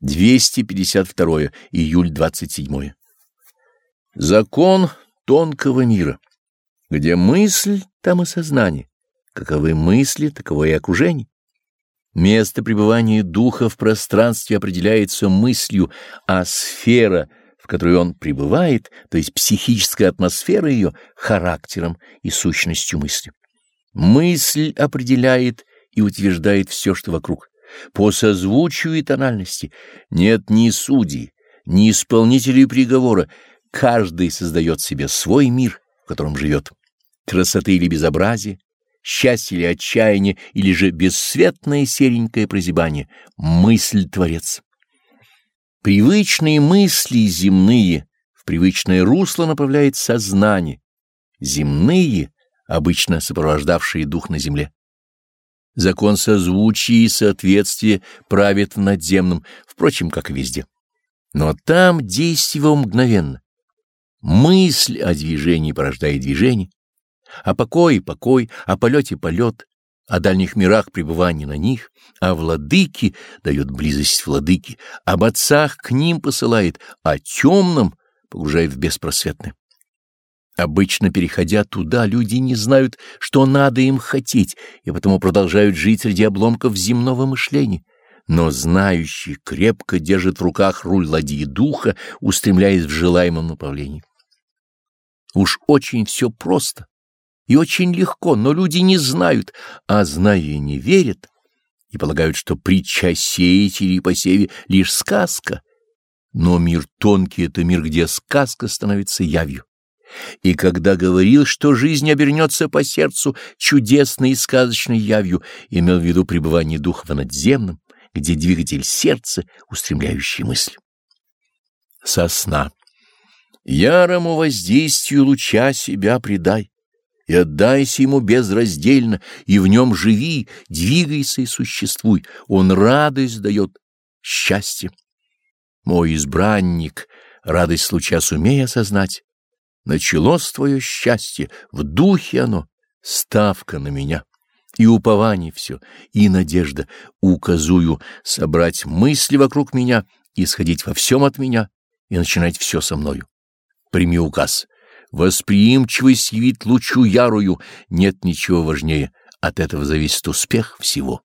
252 июль 27. Закон тонкого мира. Где мысль, там и сознание. Каковы мысли, таково и окружение. Место пребывания духа в пространстве определяется мыслью, а сфера, в которой он пребывает, то есть психическая атмосфера ее, характером и сущностью мысли. Мысль определяет и утверждает все, что вокруг. По созвучию и тональности нет ни судей, ни исполнителей приговора. Каждый создает себе свой мир, в котором живет. Красоты или безобразие, счастье или отчаяние, или же бесцветное серенькое прозябание. Мысль Творец. Привычные мысли земные в привычное русло направляет сознание. Земные, обычно сопровождавшие дух на земле. Закон созвучия и соответствия правит в надземном, впрочем, как и везде. Но там действие мгновенно. Мысль о движении порождает движение, о покое — покой, о полете — полет, о дальних мирах — пребывание на них, о владыке дает близость владыки, об отцах к ним посылает, о темном погружает в беспросветное. Обычно, переходя туда, люди не знают, что надо им хотеть, и потому продолжают жить среди обломков земного мышления. Но знающий крепко держит в руках руль ладьи духа, устремляясь в желаемом направлении. Уж очень все просто и очень легко, но люди не знают, а зная не верят и полагают, что притча сеятелей и посеве — лишь сказка. Но мир тонкий — это мир, где сказка становится явью. И когда говорил, что жизнь обернется по сердцу чудесной и сказочной явью, имел в виду пребывание духа в надземном, где двигатель сердца, устремляющий мысль. Сосна. Ярому воздействию луча себя предай, и отдайся ему безраздельно, и в нем живи, двигайся и существуй. Он радость дает, счастье. Мой избранник, радость луча сумей осознать, Началось твое счастье, в духе оно, ставка на меня. И упование все, и надежда, указую собрать мысли вокруг меня, исходить во всем от меня и начинать все со мною. Прими указ. Восприимчивость явит лучу ярую, нет ничего важнее, от этого зависит успех всего.